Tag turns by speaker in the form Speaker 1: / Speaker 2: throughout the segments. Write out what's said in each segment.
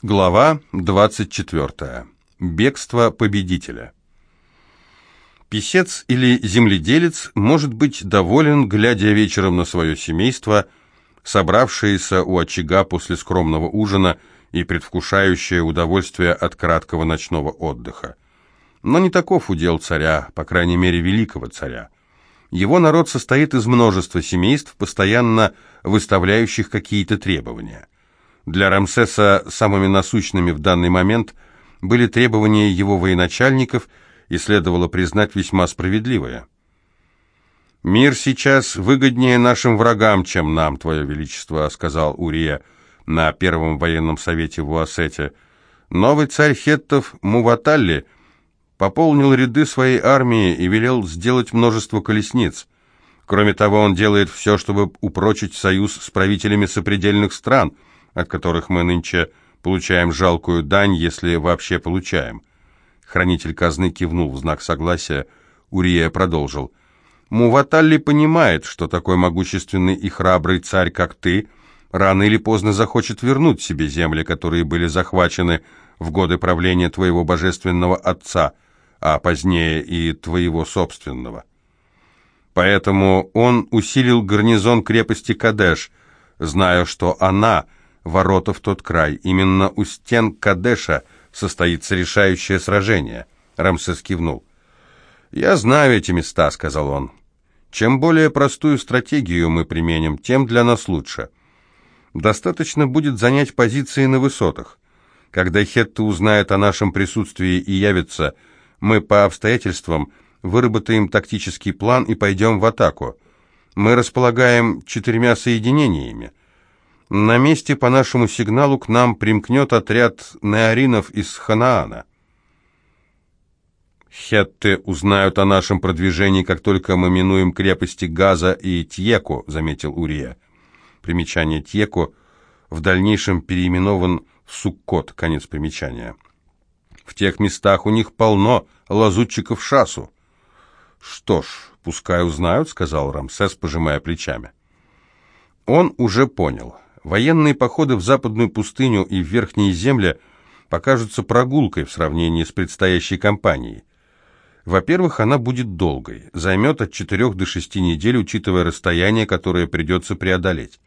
Speaker 1: Глава 24. Бегство победителя. Писец или земледелец может быть доволен, глядя вечером на свое семейство, собравшееся у очага после скромного ужина и предвкушающее удовольствие от краткого ночного отдыха. Но не таков удел царя, по крайней мере великого царя. Его народ состоит из множества семейств, постоянно выставляющих какие-то требования – для Рамсеса самыми насущными в данный момент были требования его военачальников, и следовало признать весьма справедливые. «Мир сейчас выгоднее нашим врагам, чем нам, Твое Величество», — сказал Урия на Первом военном совете в Уасете. «Новый царь хеттов Муваталли пополнил ряды своей армии и велел сделать множество колесниц. Кроме того, он делает все, чтобы упрочить союз с правителями сопредельных стран — от которых мы нынче получаем жалкую дань, если вообще получаем. Хранитель казны кивнул в знак согласия. Урия продолжил. Муваталли понимает, что такой могущественный и храбрый царь, как ты, рано или поздно захочет вернуть себе земли, которые были захвачены в годы правления твоего божественного отца, а позднее и твоего собственного. Поэтому он усилил гарнизон крепости Кадеш, зная, что она — ворота в тот край. Именно у стен Кадеша состоится решающее сражение. Рамсес кивнул. «Я знаю эти места», — сказал он. «Чем более простую стратегию мы применим, тем для нас лучше. Достаточно будет занять позиции на высотах. Когда хетты узнают о нашем присутствии и явятся, мы по обстоятельствам выработаем тактический план и пойдем в атаку. Мы располагаем четырьмя соединениями. На месте по нашему сигналу к нам примкнет отряд неоринов из Ханаана. Хетты узнают о нашем продвижении, как только мы минуем крепости Газа и Тьеку, заметил Урия. Примечание Тьеку в дальнейшем переименован в Суккот, конец примечания. В тех местах у них полно лазутчиков шасу. Что ж, пускай узнают, сказал Рамсес, пожимая плечами. Он уже понял. Военные походы в западную пустыню и в верхние земли покажутся прогулкой в сравнении с предстоящей кампанией. Во-первых, она будет долгой, займет от 4 до 6 недель, учитывая расстояние, которое придется преодолеть.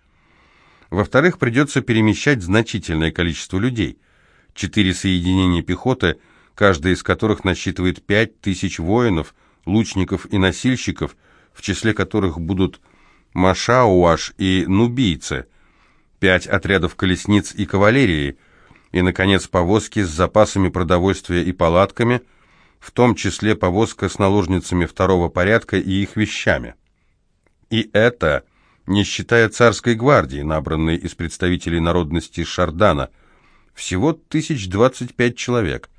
Speaker 1: Во-вторых, придется перемещать значительное количество людей. Четыре соединения пехоты, каждое из которых насчитывает 5 тысяч воинов, лучников и носильщиков, в числе которых будут Машауаш и Нубийцы – пять отрядов колесниц и кавалерии, и, наконец, повозки с запасами продовольствия и палатками, в том числе повозка с наложницами второго порядка и их вещами. И это не считая царской гвардии, набранной из представителей народности Шардана, всего 1025 человек.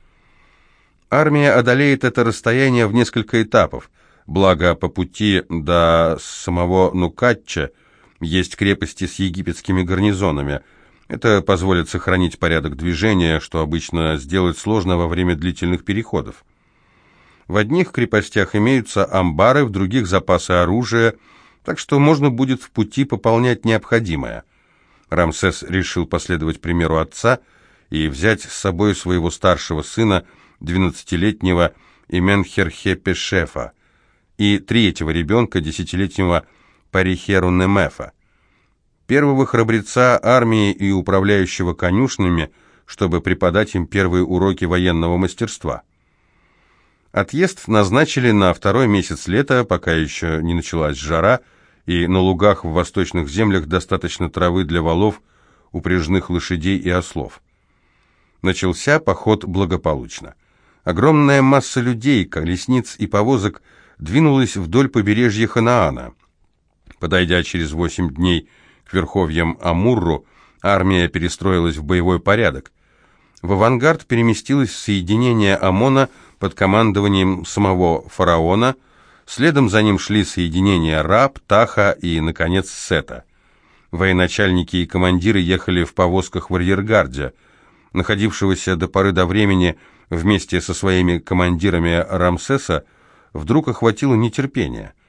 Speaker 1: Армия одолеет это расстояние в несколько этапов, благо по пути до самого Нукатча – есть крепости с египетскими гарнизонами. Это позволит сохранить порядок движения, что обычно сделать сложно во время длительных переходов. В одних крепостях имеются амбары, в других запасы оружия, так что можно будет в пути пополнять необходимое. Рамсес решил последовать примеру отца и взять с собой своего старшего сына, 12-летнего Именхерхепешефа, и третьего ребенка, десятилетнего Парихеру Немефа, первого храбреца армии и управляющего конюшнями, чтобы преподать им первые уроки военного мастерства. Отъезд назначили на второй месяц лета, пока еще не началась жара, и на лугах в восточных землях достаточно травы для валов, упряжных лошадей и ослов. Начался поход благополучно. Огромная масса людей, колесниц и повозок двинулась вдоль побережья Ханаана. Подойдя через восемь дней к верховьям Амурру, армия перестроилась в боевой порядок. В авангард переместилось соединение ОМОНа под командованием самого фараона, следом за ним шли соединения Раб, Таха и, наконец, Сета. Военачальники и командиры ехали в повозках в арьергарде. Находившегося до поры до времени вместе со своими командирами Рамсеса вдруг охватило нетерпение –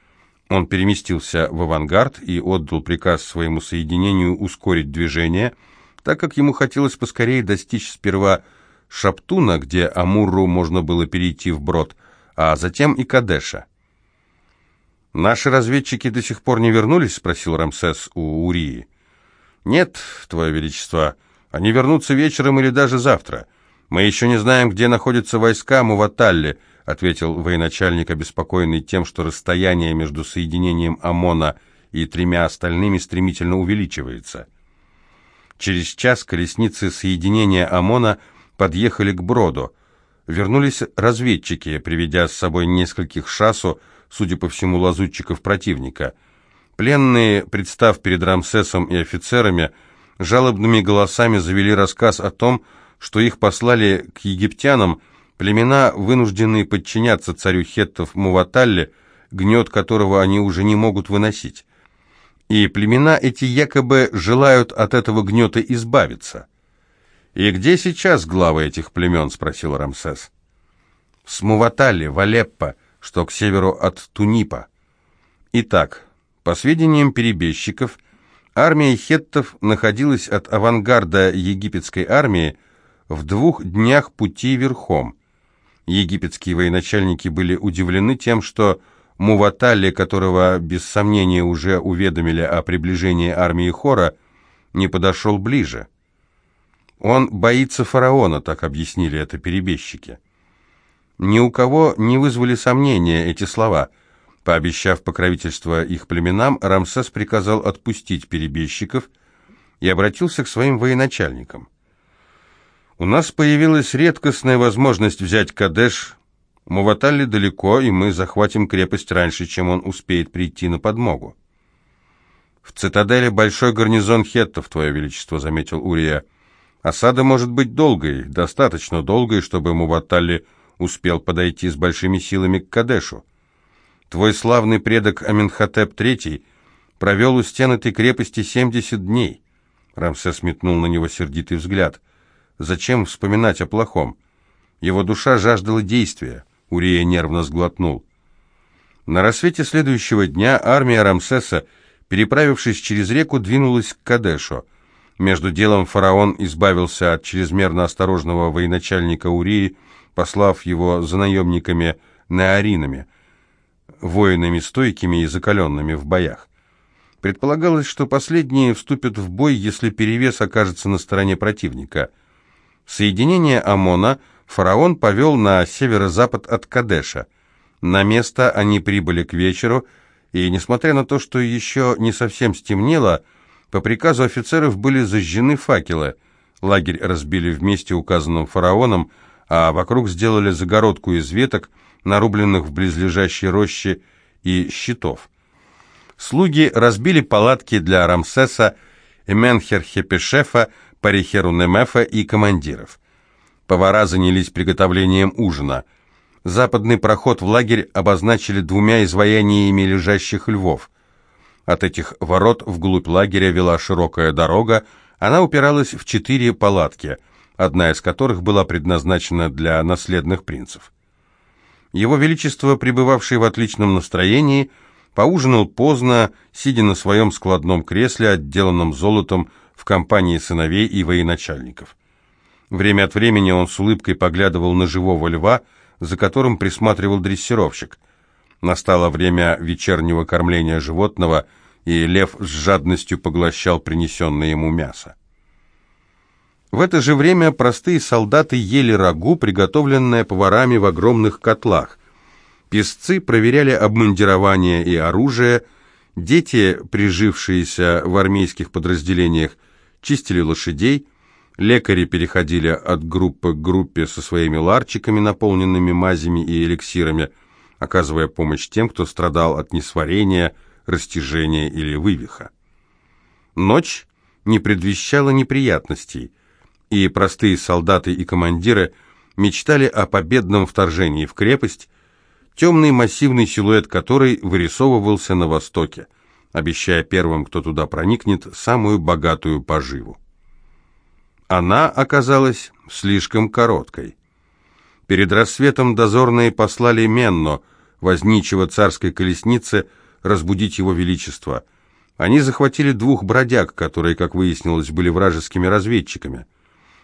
Speaker 1: он переместился в авангард и отдал приказ своему соединению ускорить движение, так как ему хотелось поскорее достичь сперва Шаптуна, где Амурру можно было перейти вброд, а затем и Кадеша. «Наши разведчики до сих пор не вернулись?» — спросил Рамсес у Урии. «Нет, Твое Величество, они вернутся вечером или даже завтра. Мы еще не знаем, где находятся войска Муваталли», — ответил военачальник, обеспокоенный тем, что расстояние между соединением ОМОНа и тремя остальными стремительно увеличивается. Через час колесницы соединения ОМОНа подъехали к Броду. Вернулись разведчики, приведя с собой нескольких шасу, судя по всему, лазутчиков противника. Пленные, представ перед Рамсесом и офицерами, жалобными голосами завели рассказ о том, что их послали к египтянам, племена, вынужденные подчиняться царю хеттов Муваталле, гнет которого они уже не могут выносить. И племена эти якобы желают от этого гнета избавиться. «И где сейчас главы этих племен?» — спросил Рамсес. «В Смуватале, в Алеппо, что к северу от Тунипа. Итак, по сведениям перебежчиков, армия хеттов находилась от авангарда египетской армии в двух днях пути верхом. Египетские военачальники были удивлены тем, что Муваталли, которого без сомнения уже уведомили о приближении армии Хора, не подошел ближе. Он боится фараона, так объяснили это перебежчики. Ни у кого не вызвали сомнения эти слова. Пообещав покровительство их племенам, Рамсес приказал отпустить перебежчиков и обратился к своим военачальникам. «У нас появилась редкостная возможность взять Кадеш. Муваталли далеко, и мы захватим крепость раньше, чем он успеет прийти на подмогу». «В цитадели большой гарнизон хеттов, Твое Величество», — заметил Урия. «Осада может быть долгой, достаточно долгой, чтобы Муваталли успел подойти с большими силами к Кадешу. Твой славный предок Аменхотеп III провел у стен этой крепости 70 дней. Рамсес метнул на него сердитый взгляд. Зачем вспоминать о плохом? Его душа жаждала действия. Урия нервно сглотнул. На рассвете следующего дня армия Рамсеса, переправившись через реку, двинулась к Кадешу. Между делом фараон избавился от чрезмерно осторожного военачальника Урии, послав его за наемниками неаринами, воинами стойкими и закаленными в боях. Предполагалось, что последние вступят в бой, если перевес окажется на стороне противника. Соединение ОМОНа фараон повел на северо-запад от Кадеша. На место они прибыли к вечеру, и, несмотря на то, что еще не совсем стемнело, по приказу офицеров были зажжены факелы. Лагерь разбили вместе указанным фараоном, а вокруг сделали загородку из веток, нарубленных в близлежащей роще, и щитов. Слуги разбили палатки для Рамсеса, Эменхер-Хепешефа, Парихеру-Немефа и командиров. Повара занялись приготовлением ужина. Западный проход в лагерь обозначили двумя изваяниями лежащих львов. От этих ворот вглубь лагеря вела широкая дорога, она упиралась в четыре палатки – одна из которых была предназначена для наследных принцев. Его Величество, пребывавший в отличном настроении, поужинал поздно, сидя на своем складном кресле, отделанном золотом, в компании сыновей и военачальников. Время от времени он с улыбкой поглядывал на живого льва, за которым присматривал дрессировщик. Настало время вечернего кормления животного, и лев с жадностью поглощал принесенное ему мясо. В это же время простые солдаты ели рагу, приготовленное поварами в огромных котлах. Песцы проверяли обмундирование и оружие, дети, прижившиеся в армейских подразделениях, чистили лошадей, лекари переходили от группы к группе со своими ларчиками, наполненными мазями и эликсирами, оказывая помощь тем, кто страдал от несварения, растяжения или вывиха. Ночь не предвещала неприятностей – и простые солдаты и командиры мечтали о победном вторжении в крепость, темный массивный силуэт которой вырисовывался на востоке, обещая первым, кто туда проникнет, самую богатую поживу. Она оказалась слишком короткой. Перед рассветом дозорные послали Менно, возничего царской колесницы, разбудить его величество. Они захватили двух бродяг, которые, как выяснилось, были вражескими разведчиками.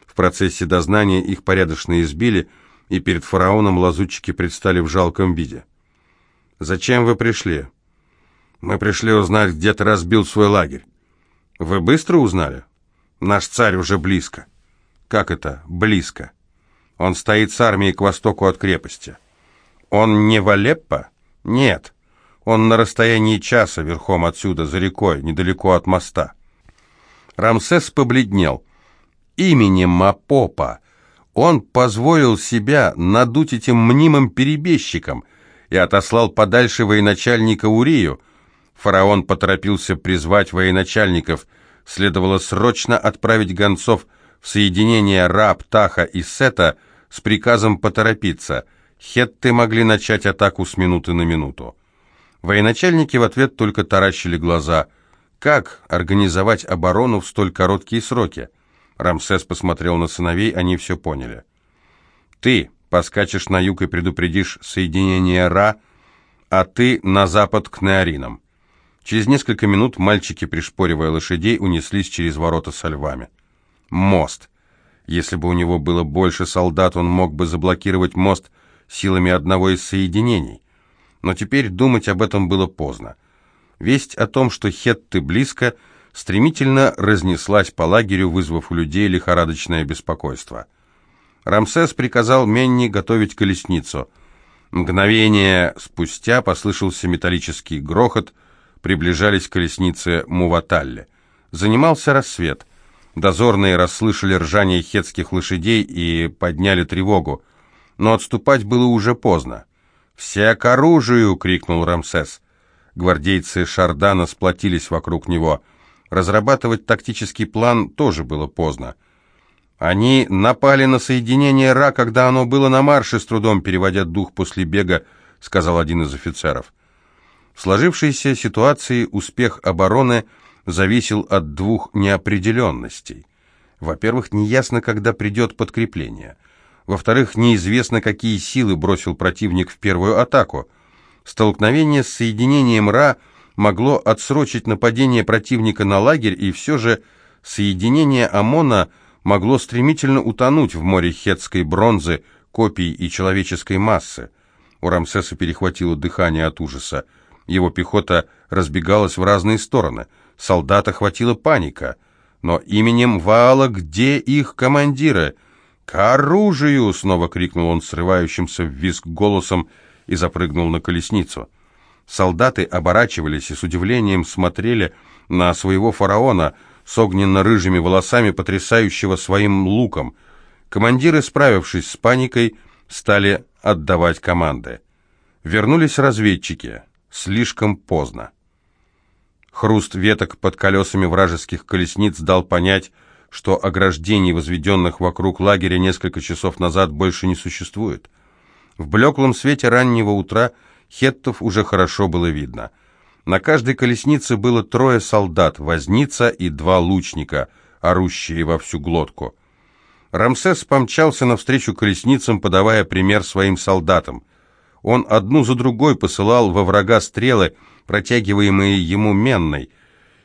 Speaker 1: В процессе дознания их порядочно избили, и перед фараоном лазутчики предстали в жалком виде. «Зачем вы пришли?» «Мы пришли узнать, где ты разбил свой лагерь». «Вы быстро узнали?» «Наш царь уже близко». «Как это «близко»?» «Он стоит с армией к востоку от крепости». «Он не в Алеппо?» «Нет». Он на расстоянии часа верхом отсюда, за рекой, недалеко от моста. Рамсес побледнел. Именем Мапопа он позволил себя надуть этим мнимым перебежчикам и отослал подальше военачальника Урию. Фараон поторопился призвать военачальников. Следовало срочно отправить гонцов в соединение Ра, Птаха и Сета с приказом поторопиться. Хетты могли начать атаку с минуты на минуту. Военачальники в ответ только таращили глаза. Как организовать оборону в столь короткие сроки? Рамсес посмотрел на сыновей, они все поняли. «Ты поскачешь на юг и предупредишь соединение Ра, а ты на запад к Неоринам». Через несколько минут мальчики, пришпоривая лошадей, унеслись через ворота со львами. Мост. Если бы у него было больше солдат, он мог бы заблокировать мост силами одного из соединений но теперь думать об этом было поздно. Весть о том, что Хетты близко, стремительно разнеслась по лагерю, вызвав у людей лихорадочное беспокойство. Рамсес приказал Менни готовить колесницу. Мгновение спустя послышался металлический грохот, приближались колесницы Муваталли. Занимался рассвет. Дозорные расслышали ржание хетских лошадей и подняли тревогу, но отступать было уже поздно. «Все к оружию!» — крикнул Рамсес. Гвардейцы Шардана сплотились вокруг него. Разрабатывать тактический план тоже было поздно. Они напали на соединение Ра, когда оно было на марше, с трудом переводя дух после бега, сказал один из офицеров. В сложившейся ситуации успех обороны зависел от двух неопределенностей. Во-первых, неясно, когда придет подкрепление – во-вторых, неизвестно, какие силы бросил противник в первую атаку. Столкновение с соединением Ра могло отсрочить нападение противника на лагерь, и все же соединение ОМОНа могло стремительно утонуть в море хетской бронзы, копий и человеческой массы. У Рамсеса перехватило дыхание от ужаса. Его пехота разбегалась в разные стороны. Солдат охватила паника. Но именем Ваала где их командиры – «К оружию!» — снова крикнул он срывающимся в визг голосом и запрыгнул на колесницу. Солдаты оборачивались и с удивлением смотрели на своего фараона с огненно-рыжими волосами, потрясающего своим луком. Командиры, справившись с паникой, стали отдавать команды. Вернулись разведчики. Слишком поздно. Хруст веток под колесами вражеских колесниц дал понять, что ограждений, возведенных вокруг лагеря несколько часов назад, больше не существует. В блеклом свете раннего утра хеттов уже хорошо было видно. На каждой колеснице было трое солдат, возница и два лучника, орущие во всю глотку. Рамсес помчался навстречу колесницам, подавая пример своим солдатам. Он одну за другой посылал во врага стрелы, протягиваемые ему менной –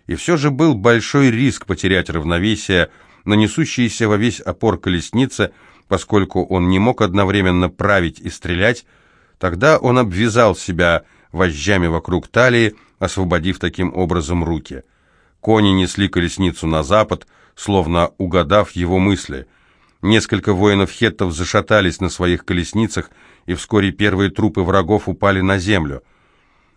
Speaker 1: и все же был большой риск потерять равновесие на несущейся во весь опор колеснице, поскольку он не мог одновременно править и стрелять, тогда он обвязал себя вожжами вокруг талии, освободив таким образом руки. Кони несли колесницу на запад, словно угадав его мысли. Несколько воинов-хеттов зашатались на своих колесницах, и вскоре первые трупы врагов упали на землю.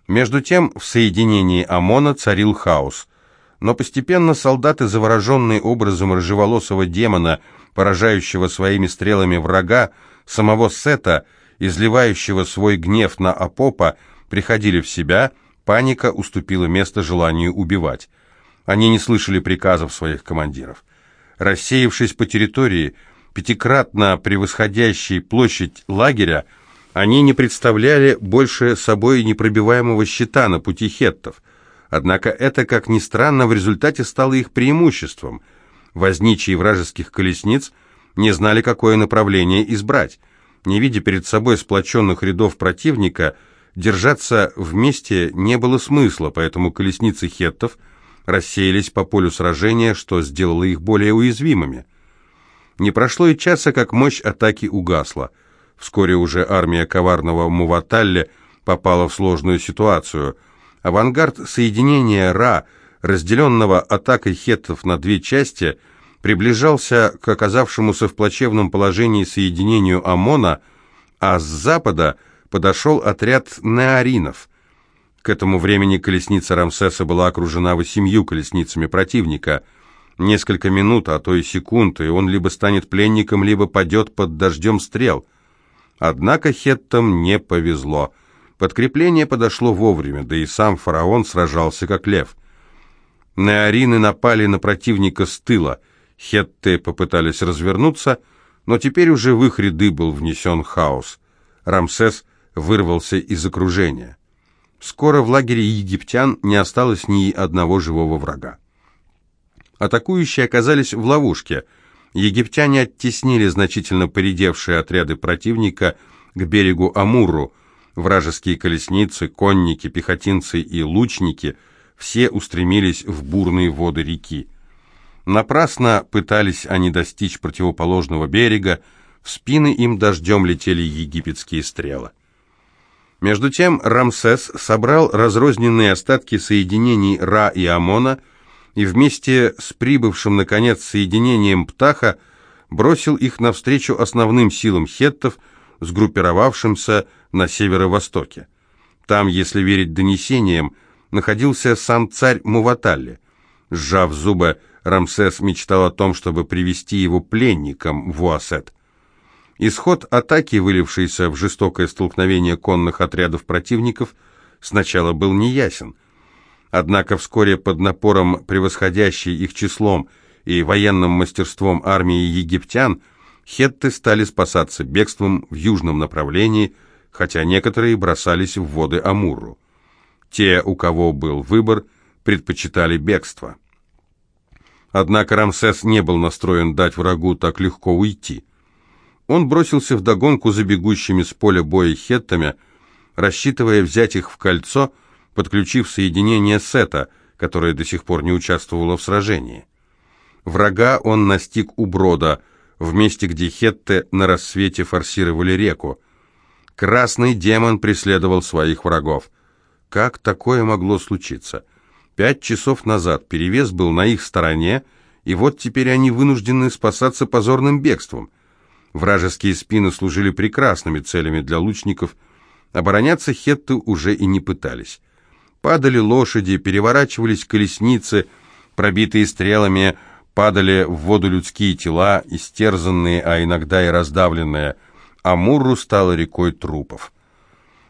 Speaker 1: Между тем в соединении ОМОНа царил хаос – но постепенно солдаты, завороженные образом рыжеволосого демона, поражающего своими стрелами врага, самого Сета, изливающего свой гнев на Апопа, приходили в себя, паника уступила место желанию убивать. Они не слышали приказов своих командиров. Рассеявшись по территории, пятикратно превосходящей площадь лагеря, они не представляли больше собой непробиваемого щита на пути хеттов – Однако это, как ни странно, в результате стало их преимуществом. Возничие вражеских колесниц не знали, какое направление избрать. Не видя перед собой сплоченных рядов противника, держаться вместе не было смысла, поэтому колесницы хеттов рассеялись по полю сражения, что сделало их более уязвимыми. Не прошло и часа, как мощь атаки угасла. Вскоре уже армия коварного Муваталли попала в сложную ситуацию. Авангард соединения Ра, разделенного атакой хеттов на две части, приближался к оказавшемуся в плачевном положении соединению ОМОНа, а с запада подошел отряд неаринов. К этому времени колесница Рамсеса была окружена восемью колесницами противника. Несколько минут, а то и секунд, и он либо станет пленником, либо падет под дождем стрел. Однако хеттам не повезло. Подкрепление подошло вовремя, да и сам фараон сражался как лев. Неарины напали на противника с тыла. Хетты попытались развернуться, но теперь уже в их ряды был внесен хаос. Рамсес вырвался из окружения. Скоро в лагере египтян не осталось ни одного живого врага. Атакующие оказались в ловушке. Египтяне оттеснили значительно поредевшие отряды противника к берегу Амуру. Вражеские колесницы, конники, пехотинцы и лучники все устремились в бурные воды реки. Напрасно пытались они достичь противоположного берега, в спины им дождем летели египетские стрелы. Между тем Рамсес собрал разрозненные остатки соединений Ра и Амона и вместе с прибывшим, наконец, соединением Птаха бросил их навстречу основным силам хеттов, сгруппировавшимся на северо-востоке. Там, если верить донесениям, находился сам царь Муваталли. Сжав зубы, Рамсес мечтал о том, чтобы привести его пленником в Уасет. Исход атаки, вылившейся в жестокое столкновение конных отрядов противников, сначала был неясен. Однако вскоре под напором превосходящей их числом и военным мастерством армии египтян хетты стали спасаться бегством в южном направлении, хотя некоторые бросались в воды Амуру. Те, у кого был выбор, предпочитали бегство. Однако Рамсес не был настроен дать врагу так легко уйти. Он бросился в догонку за бегущими с поля боя хеттами, рассчитывая взять их в кольцо, подключив соединение Сета, которое до сих пор не участвовало в сражении. Врага он настиг у брода, в месте, где хетты на рассвете форсировали реку. Красный демон преследовал своих врагов. Как такое могло случиться? Пять часов назад перевес был на их стороне, и вот теперь они вынуждены спасаться позорным бегством. Вражеские спины служили прекрасными целями для лучников. Обороняться хетты уже и не пытались. Падали лошади, переворачивались колесницы, пробитые стрелами, падали в воду людские тела, истерзанные, а иногда и раздавленные. Амурру стала рекой трупов.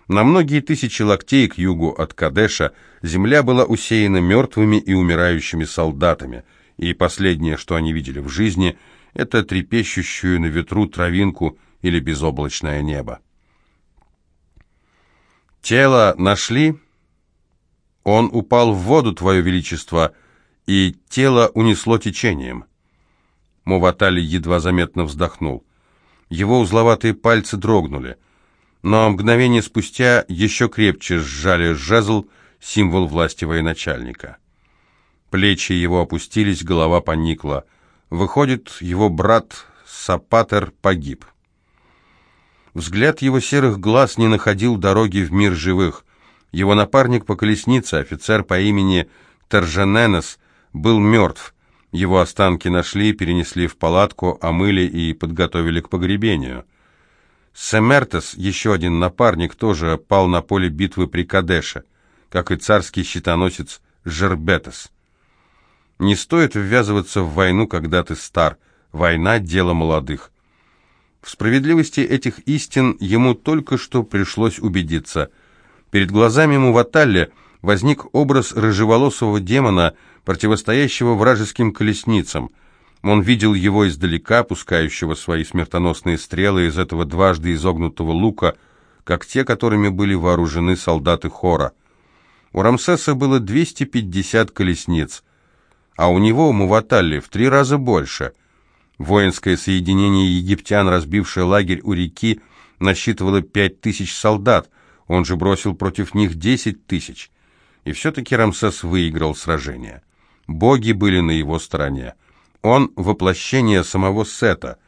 Speaker 1: На многие тысячи локтей к югу от Кадеша земля была усеяна мертвыми и умирающими солдатами, и последнее, что они видели в жизни – это трепещущую на ветру травинку или безоблачное небо. Тело нашли? Он упал в воду, Твое Величество, и тело унесло течением. Муватали едва заметно вздохнул. Его узловатые пальцы дрогнули, но мгновение спустя еще крепче сжали жезл, символ власти военачальника. Плечи его опустились, голова поникла — Выходит, его брат Сапатер погиб. Взгляд его серых глаз не находил дороги в мир живых. Его напарник по колеснице, офицер по имени Торжененес, был мертв. Его останки нашли, перенесли в палатку, омыли и подготовили к погребению. Семертес, еще один напарник, тоже пал на поле битвы при Кадеше, как и царский щитоносец Жербетес. Не стоит ввязываться в войну, когда ты стар. Война – дело молодых. В справедливости этих истин ему только что пришлось убедиться. Перед глазами Муваталли возник образ рыжеволосого демона, противостоящего вражеским колесницам. Он видел его издалека, пускающего свои смертоносные стрелы из этого дважды изогнутого лука, как те, которыми были вооружены солдаты хора. У Рамсеса было 250 колесниц а у него, Муваталли, в три раза больше. Воинское соединение египтян, разбившее лагерь у реки, насчитывало пять тысяч солдат, он же бросил против них десять тысяч. И все-таки Рамсес выиграл сражение. Боги были на его стороне. Он — воплощение самого Сета.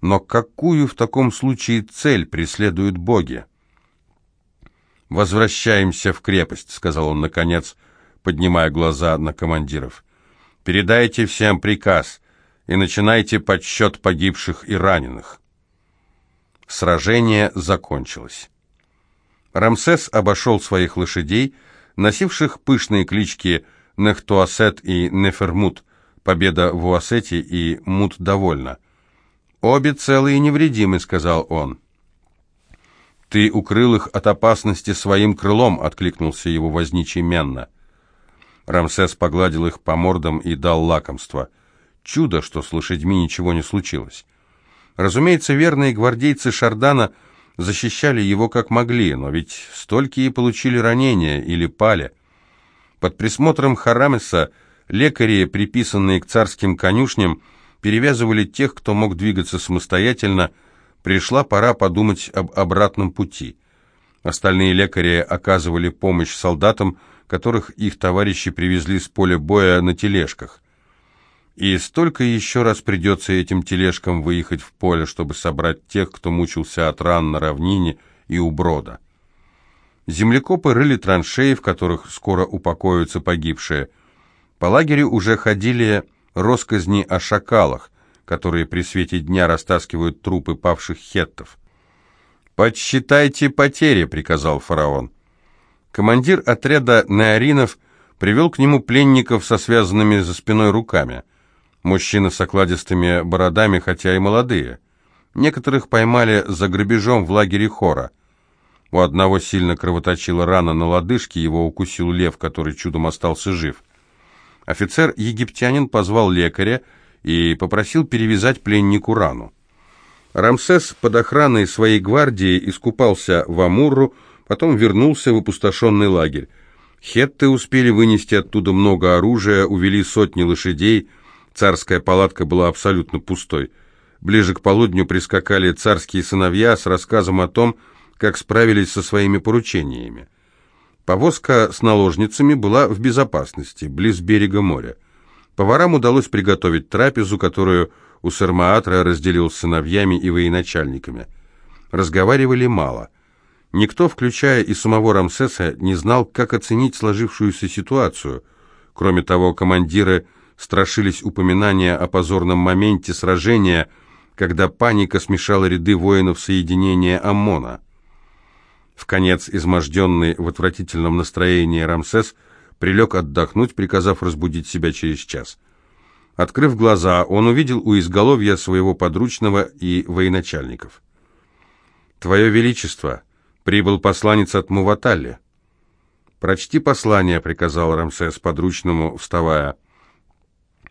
Speaker 1: Но какую в таком случае цель преследуют боги? «Возвращаемся в крепость», — сказал он наконец, поднимая глаза на командиров. «Передайте всем приказ и начинайте подсчет погибших и раненых». Сражение закончилось. Рамсес обошел своих лошадей, носивших пышные клички Нехтуасет и Нефермут, победа в Уасете и Мут довольна. «Обе целые и невредимы», — сказал он. «Ты укрыл их от опасности своим крылом», — откликнулся его возничий Менна. Рамсес погладил их по мордам и дал лакомство. Чудо, что с лошадьми ничего не случилось. Разумеется, верные гвардейцы Шардана защищали его как могли, но ведь столькие получили ранения или пали. Под присмотром Харамеса лекари, приписанные к царским конюшням, перевязывали тех, кто мог двигаться самостоятельно, пришла пора подумать об обратном пути. Остальные лекари оказывали помощь солдатам, которых их товарищи привезли с поля боя на тележках. И столько еще раз придется этим тележкам выехать в поле, чтобы собрать тех, кто мучился от ран на равнине и у брода. Землекопы рыли траншеи, в которых скоро упокоятся погибшие. По лагерю уже ходили росказни о шакалах, которые при свете дня растаскивают трупы павших хеттов. «Подсчитайте потери», — приказал фараон. Командир отряда Неоринов привел к нему пленников со связанными за спиной руками. Мужчины с окладистыми бородами, хотя и молодые. Некоторых поймали за грабежом в лагере Хора. У одного сильно кровоточила рана на лодыжке, его укусил лев, который чудом остался жив. Офицер-египтянин позвал лекаря и попросил перевязать пленнику рану. Рамсес под охраной своей гвардии искупался в Амурру, потом вернулся в опустошенный лагерь. Хетты успели вынести оттуда много оружия, увели сотни лошадей, Царская палатка была абсолютно пустой. Ближе к полудню прискакали царские сыновья с рассказом о том, как справились со своими поручениями. Повозка с наложницами была в безопасности, близ берега моря. Поварам удалось приготовить трапезу, которую у Сармаатра разделил с сыновьями и военачальниками. Разговаривали мало. Никто, включая и самого Рамсеса, не знал, как оценить сложившуюся ситуацию. Кроме того, командиры страшились упоминания о позорном моменте сражения, когда паника смешала ряды воинов соединения ОМОНа. В конец изможденный в отвратительном настроении Рамсес прилег отдохнуть, приказав разбудить себя через час. Открыв глаза, он увидел у изголовья своего подручного и военачальников. «Твое Величество, прибыл посланец от Муваталли». «Прочти послание», — приказал Рамсес подручному, вставая.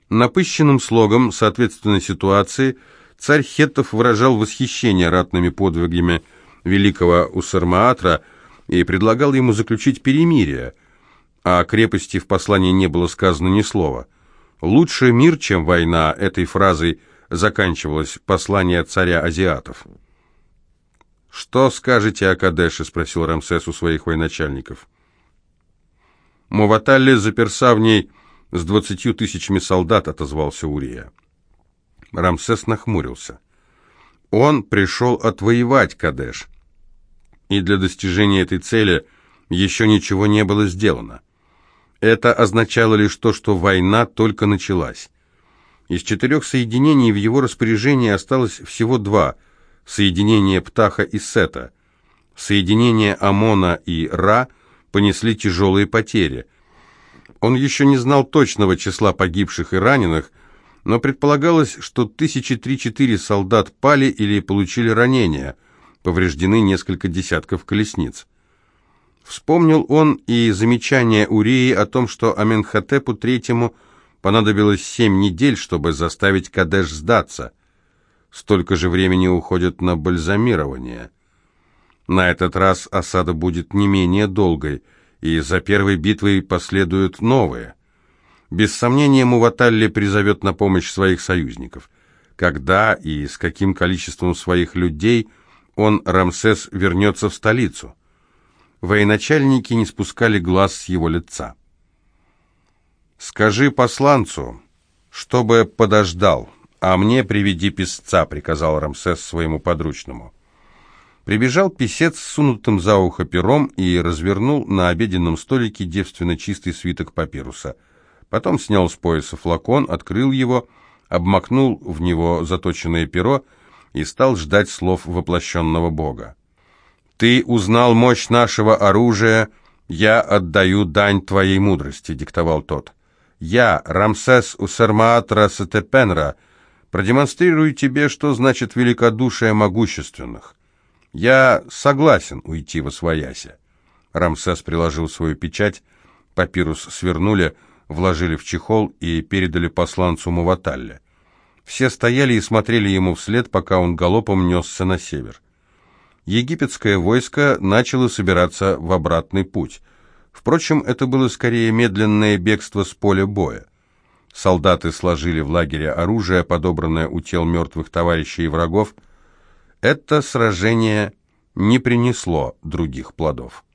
Speaker 1: Напыщенным слогом, соответственно ситуации, царь Хеттов выражал восхищение ратными подвигами великого Усармаатра и предлагал ему заключить перемирие. О крепости в послании не было сказано ни слова. «Лучше мир, чем война» этой фразой заканчивалось послание царя азиатов. «Что скажете о Кадеше?» — спросил Рамсес у своих военачальников. Муваталли заперся в ней с двадцатью тысячами солдат», — отозвался Урия. Рамсес нахмурился. Он пришел отвоевать Кадеш, и для достижения этой цели еще ничего не было сделано. Это означало лишь то, что война только началась. Из четырех соединений в его распоряжении осталось всего два – соединение Птаха и Сета. Соединение Амона и Ра понесли тяжелые потери – он еще не знал точного числа погибших и раненых, но предполагалось, что тысячи три-четыре солдат пали или получили ранения, повреждены несколько десятков колесниц. Вспомнил он и замечание Урии о том, что Аменхотепу Третьему понадобилось семь недель, чтобы заставить Кадеш сдаться. Столько же времени уходит на бальзамирование. На этот раз осада будет не менее долгой – и за первой битвой последуют новые. Без сомнения, Муваталли призовет на помощь своих союзников. Когда и с каким количеством своих людей он, Рамсес, вернется в столицу? Военачальники не спускали глаз с его лица. «Скажи посланцу, чтобы подождал, а мне приведи писца», — приказал Рамсес своему подручному. Прибежал писец с сунутым за ухо пером и развернул на обеденном столике девственно чистый свиток папируса. Потом снял с пояса флакон, открыл его, обмакнул в него заточенное перо и стал ждать слов воплощенного Бога. «Ты узнал мощь нашего оружия, я отдаю дань твоей мудрости», — диктовал тот. «Я, Рамсес Усермаат Расатепенра, продемонстрирую тебе, что значит великодушие могущественных. Я согласен уйти во свояся». Рамсес приложил свою печать, папирус свернули, вложили в чехол и передали посланцу Муваталле. Все стояли и смотрели ему вслед, пока он галопом несся на север. Египетское войско начало собираться в обратный путь. Впрочем, это было скорее медленное бегство с поля боя. Солдаты сложили в лагере оружие, подобранное у тел мертвых товарищей и врагов. Это сражение не принесло других плодов.